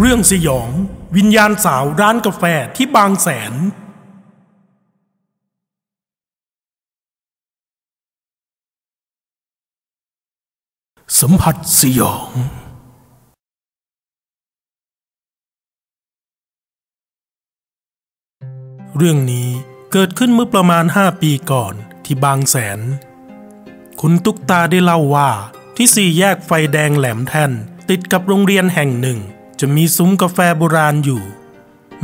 เรื่องสยอง วิญญาณสาวร้านกาแฟที่บางแสน สัมผัสสยอง เรื่องนี้เกิดขึ้นเมื่อประมาณห้าปีก่อนที่บางแสน คุณตุ๊กตาได้เล่าว่าที่สี่แยกไฟแดงแหลมแท่นติดกับโรงเรียนแห่งหนึ่ง จะมีซุ้มกาแฟโบราณอยู่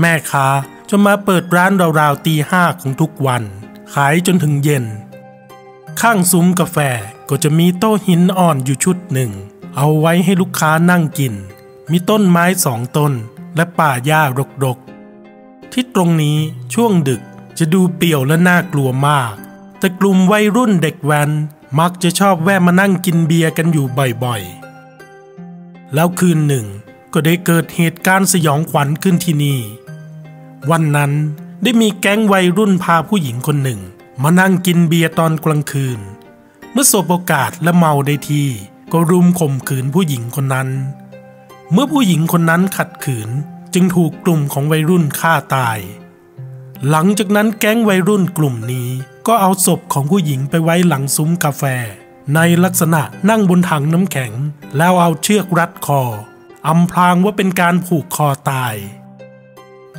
แม่ค้าจะมาเปิดร้านราวๆตีห้าของทุกวัน ขายจนถึงเย็น ข้างซุ้มกาแฟก็จะมีโต๊ะหินอ่อนอยู่ชุดหนึ่ง เอาไว้ให้ลูกค้านั่งกิน มีต้นไม้สองต้นและป่าหญ้ารกๆ ที่ตรงนี้ช่วงดึกจะดูเปี่ยวและน่ากลัวมาก แต่กลุ่มวัยรุ่นเด็กแว้นมักจะชอบแวะมานั่งกินเบียร์กันอยู่บ่อยๆ แล้วคืนหนึ่ง ก็ได้เกิดเหตุการณ์สยองขวัญขึ้นที่นี่ วันนั้นได้มีแก๊งวัยรุ่นพาผู้หญิงคนหนึ่ง มานั่งกินเบียร์ตอนกลางคืน เมื่อสบโอกาสและเมาได้ที่ก็รุมข่มขืนผู้หญิงคนนั้น เมื่อผู้หญิงคนนั้นขัดขืนจึงถูกกลุ่มของวัยรุ่นฆ่าตาย หลังจากนั้นแก๊งวัยรุ่นกลุ่มนี้ก็เอาศพของผู้หญิงไปไว้หลังซุ้มกาแฟ ในลักษณะนั่งบนถังน้ำแข็ง แล้วเอาเชือกรัดคอ อำพรางว่าเป็นการผูกคอตาย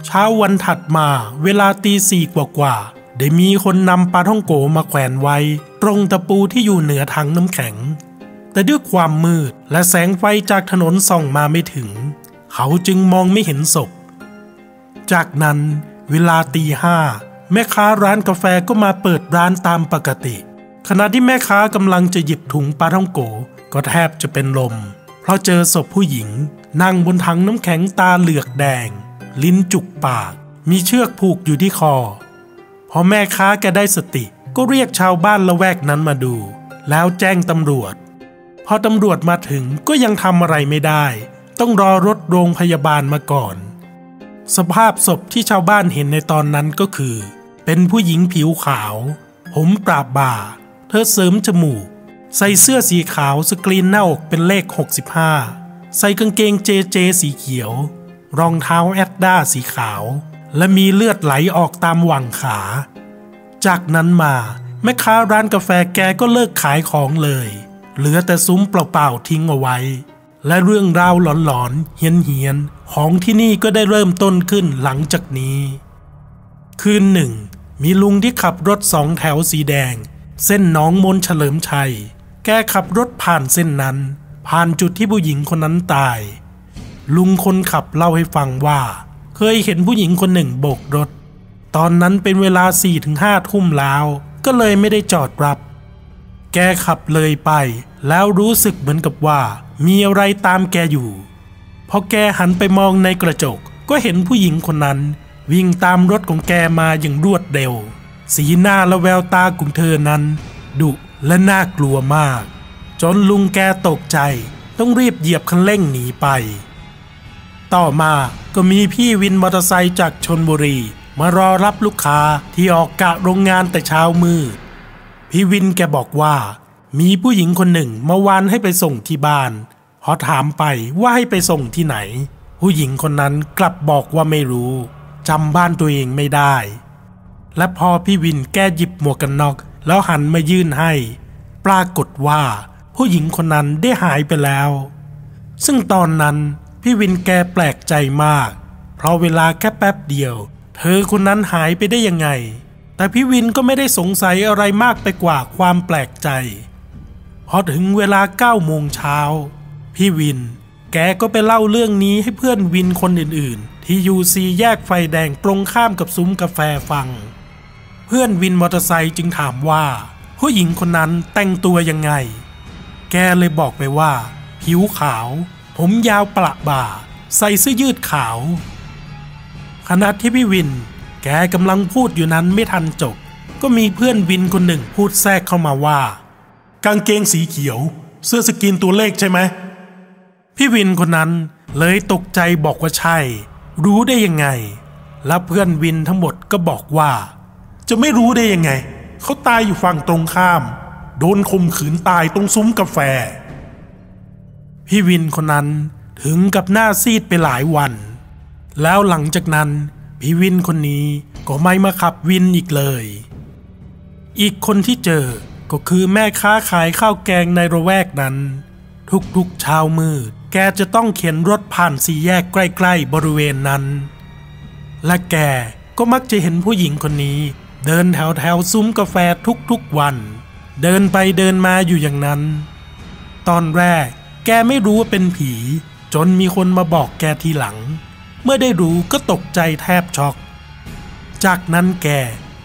เช้าวันถัดมาเวลาตีสี่กว่าๆได้มีคนนำปลาท่องโกมาแขวนไว้ ตรงตะปูที่อยู่เหนือถังน้ำแข็ง แต่ด้วยความมืดและแสงไฟจากถนนส่องมาไม่ถึง เขาจึงมองไม่เห็นศพ จากนั้นเวลาตีห้าแม่ค้าร้านกาแฟก็มาเปิดร้านตามปกติ ขณะที่แม่ค้ากำลังจะหยิบถุงปลาท่องโกก็แทบจะเป็นลม เพราะเจอศพผู้หญิง นั่งบนถังน้ำแข็งตาเหลือกแดง ลิ้นจุกปาก มีเชือกผูกอยู่ที่คอ พอแม่ค้าแกได้สติก็เรียกชาวบ้านละแวกนั้นมาดู แล้วแจ้งตำรวจ พอตำรวจมาถึงก็ยังทำอะไรไม่ได้ ต้องรอรถโรงพยาบาลมาก่อน สภาพศพที่ชาวบ้านเห็นในตอนนั้นก็คือ เป็นผู้หญิงผิวขาว ผมปราบบ่า เธอเสริมจมูก ใส่เสื้อสีขาวสกรีนหน้าอกเป็นเลข 65 ใส่กางเกงเจเจสีเขียว รองเท้าแอดด้าสีขาว และมีเลือดไหลออกตามหว่างขา จากนั้นมาแม่ค้าร้านกาแฟแกก็เลิกขายของเลย เหลือแต่ซุ้มเปล่าๆทิ้งเอาไว้ และเรื่องราวหลอนๆเฮียนๆของที่นี่ก็ได้เริ่มต้นขึ้นหลังจากนี้ คืนหนึ่ง มีลุงที่ขับรถสองแถวสีแดง เส้นน้องมนเฉลิมชัย แกขับรถผ่านเส้นนั้น ผ่านจุดที่ผู้หญิงคนนั้นตาย ลุงคนขับเล่าให้ฟังว่า เคยเห็นผู้หญิงคนหนึ่งโบกรถ ตอนนั้นเป็นเวลา4ี่ถึงห้าทุ่มแล้ว ก็เลยไม่ได้จอดรับ แกขับเลยไป แล้วรู้สึกเหมือนกับว่า มีอะไรตามแกอยู่พอแกหันไปมองในกระจกก็เห็นผู้หญิงคนนั้น วิ่งตามรถของแกมาอย่างรวดเร็ว สีหน้าและแววตาของเธอนั้นดุ และน่ากลัวมาก จนลุงแกตกใจต้องรีบเหยียบคันเร่งหนีไป ต่อมาก็มีพี่วินมอเตอร์ไซค์จากชนบุรี มารอรับลูกค้าที่ออกกะโรงงานแต่เช้ามืดพี่วินแกบอกว่า มีผู้หญิงคนหนึ่งมาวานให้ไปส่งที่บ้านพอถามไปว่าให้ไปส่งที่ไหน ผู้หญิงคนนั้นกลับบอกว่าไม่รู้จำบ้านตัวเองไม่ได้ และพอพี่วินแกหยิบหมวกกันน็อก แล้วหันมายื่นให้ ปรากฏว่า ผู้หญิงคนนั้นได้หายไปแล้ว ซึ่งตอนนั้นพี่วินแกแปลกใจมาก เพราะเวลาแค่แป๊บเดียว เธอคนนั้นหายไปได้ยังไง แต่พี่วินก็ไม่ได้สงสัยอะไรมากไปกว่าความแปลกใจพอถึงเวลาเก้าโมงเช้าพี่วิน แกก็ไปเล่าเรื่องนี้ให้เพื่อนวินคนอื่นๆ ที่อยู่ซีแยกไฟแดงตรงข้ามกับซุ้มกาแฟฟัง เพื่อนวินมอเตอร์ไซค์จึงถามว่า ผู้หญิงคนนั้นแต่งตัวยังไง แกเลยบอกไปว่า ผิวขาว ผมยาวประบ่า ใส่เสื้อยืดขาว ขณะที่พี่วิน แกกำลังพูดอยู่นั้นไม่ทันจบ ก็มีเพื่อนวินคนหนึ่งพูดแทรกเข้ามาว่า กางเกงสีเขียว เสื้อสกินตัวเลขใช่ไหมพี่วินคนนั้นเลยตกใจบอกว่าใช่ รู้ได้ยังไง แล้วเพื่อนวินทั้งหมดก็บอกว่า จะไม่รู้ได้ยังไง เขาตายอยู่ฝั่งตรงข้าม โดนข่มขืนตายตรงซุ้มกาแฟ พี่วินคนนั้นถึงกับหน้าซีดไปหลายวัน แล้วหลังจากนั้น พี่วินคนนี้ก็ไม่มาขับวินอีกเลย อีกคนที่เจอก็คือแม่ค้าขายข้าวแกงในระแวกนั้น ทุกๆเช้ามืดแกจะต้องเข็นรถผ่านสี่แยกใกล้ ๆ บริเวณนั้น และแกก็มักจะเห็นผู้หญิงคนนี้ เดินแถวแถวๆซุ้มกาแฟทุกๆวัน เดินไปเดินมาอยู่อย่างนั้น ตอนแรกแกไม่รู้ว่าเป็นผี จนมีคนมาบอกแกทีหลัง เมื่อได้รู้ก็ตกใจแทบช็อก จากนั้นแก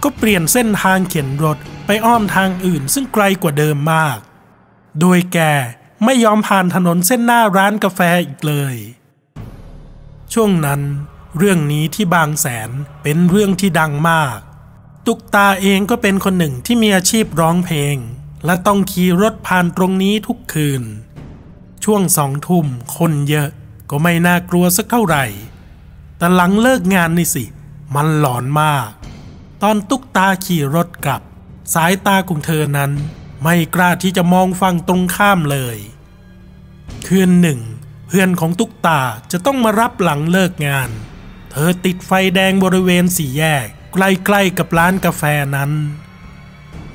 ก็เปลี่ยนเส้นทางเข็นรถไปอ้อมทางอื่นซึ่งไกลกว่าเดิมมาก โดยแกไม่ยอมผ่านถนนเส้นหน้าร้านกาแฟอีกเลย ช่วงนั้น เรื่องนี้ที่บางแสนเป็นเรื่องที่ดังมาก ตุกตาเองก็เป็นคนหนึ่งที่มีอาชีพร้องเพลง และต้องขี่รถผ่านตรงนี้ทุกคืน ช่วงสองทุ่มคนเยอะก็ไม่น่ากลัวสักเท่าไหร่ แต่หลังเลิกงานนี่สิ มันหลอนมาก ตอนตุกตาขี่รถกลับ สายตาของเธอนั้นไม่กล้าที่จะมองฝั่งตรงข้ามเลย คืนหนึ่ง เพื่อนของตุกตาจะต้องมารับหลังเลิกงาน เธอติดไฟแดงบริเวณสี่แยก ใกล้ๆกับร้านกาแฟนั้น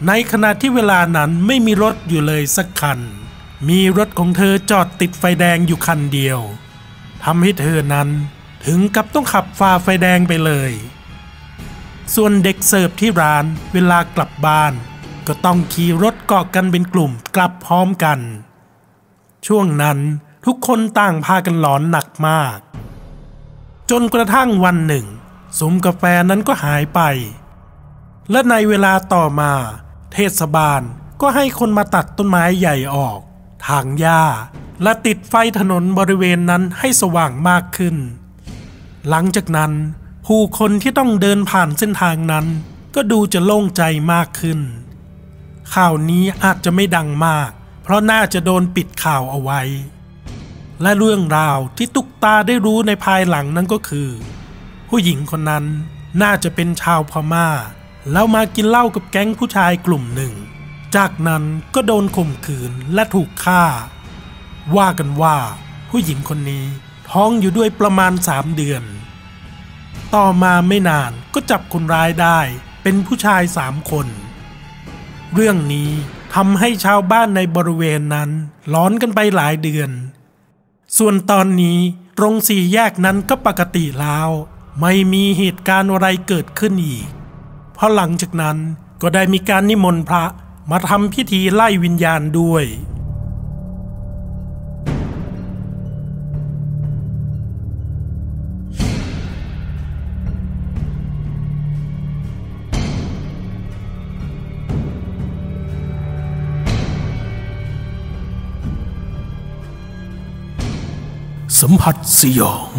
ในขณะที่เวลานั้นไม่มีรถอยู่เลยสักคัน มีรถของเธอจอดติดไฟแดงอยู่คันเดียวทำให้เธอนั้นถึงกับต้องขับฝ่าไฟแดงไปเลย ส่วนเด็กเสิร์ฟที่ร้านเวลากลับบ้าน ก็ต้องขี่รถเกาะกันเป็นกลุ่มกลับพร้อมกัน ช่วงนั้นทุกคนต่างพากันหลอนหนักมาก จนกระทั่งวันหนึ่ง ซุ้มกาแฟนั้นก็หายไป และในเวลาต่อมา เทศบาลก็ให้คนมาตัดต้นไม้ใหญ่ออกทางหญ้า และติดไฟถนนบริเวณนั้นให้สว่างมากขึ้น หลังจากนั้น ผู้คนที่ต้องเดินผ่านเส้นทางนั้น ก็ดูจะโล่งใจมากขึ้น ข่าวนี้อาจจะไม่ดังมาก เพราะน่าจะโดนปิดข่าวเอาไว้ และเรื่องราวที่ตุกตาได้รู้ในภายหลังนั้นก็คือ ผู้หญิงคนนั้นน่าจะเป็นชาวพม่า แล้วมากินเหล้ากับแก๊งผู้ชายกลุ่มหนึ่ง จากนั้นก็โดนข่มขืนและถูกฆ่า ว่ากันว่าผู้หญิงคนนี้ท้องอยู่ด้วยประมาณสามเดือน ต่อมาไม่นานก็จับคนร้ายได้เป็นผู้ชายสามคน เรื่องนี้ทำให้ชาวบ้านในบริเวณนั้นร้อนกันไปหลายเดือน ส่วนตอนนี้ตรงสี่แยกนั้นก็ปกติแล้ว ไม่มีเหตุการณ์อะไรเกิดขึ้นอีก เพราะหลังจากนั้นก็ได้มีการนิมนต์พระมาทำพิธีไล่วิญญาณด้วย สัมผัสสยอง